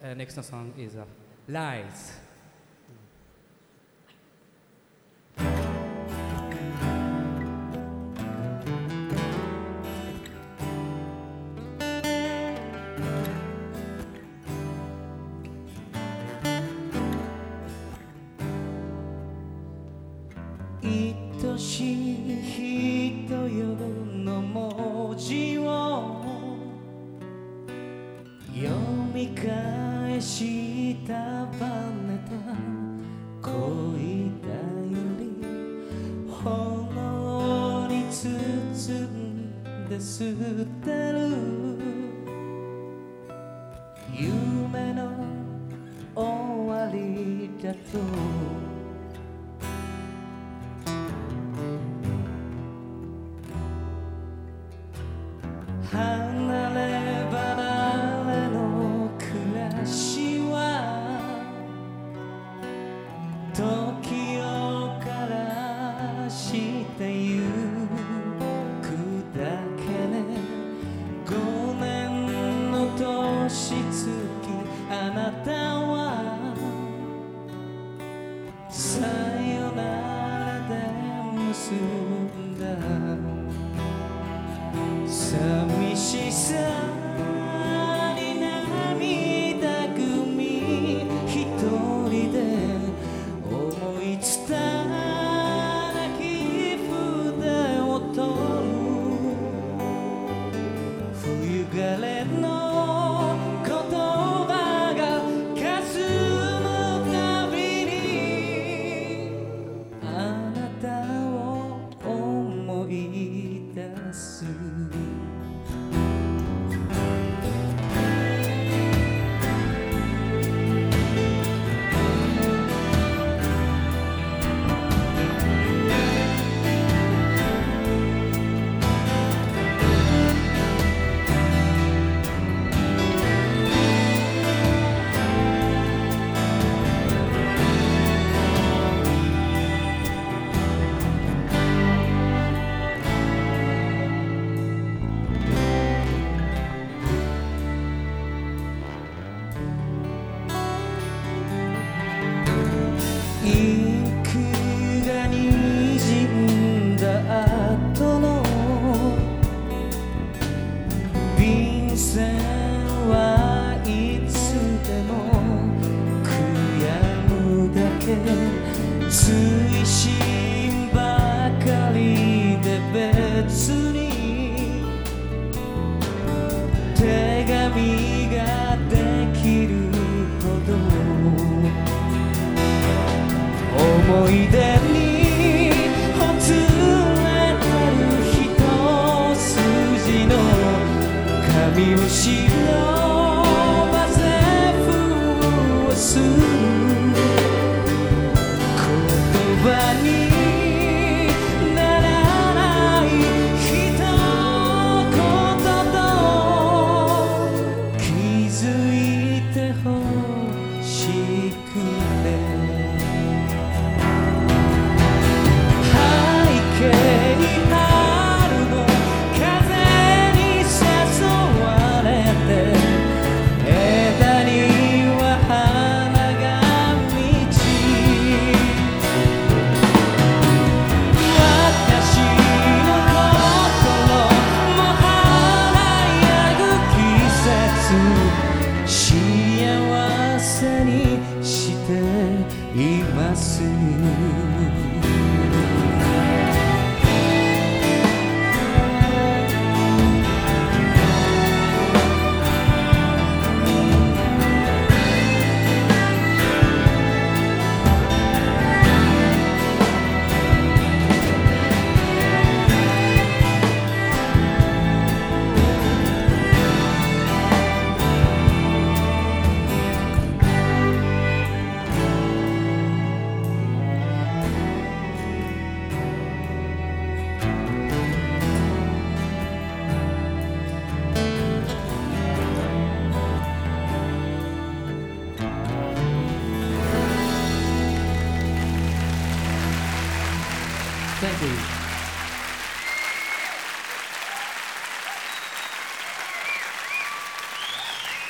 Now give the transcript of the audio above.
Uh, next song is uh, Lies. 愛しい人よの文字を読み返したバネた恋だより炎に包んで捨てる。夢の終わりだと。してゆくだけね。5年の年月あなたは追伸ばかりで別に手紙ができるほど思い出にほつれてる一筋の髪を白ばいま Thank you.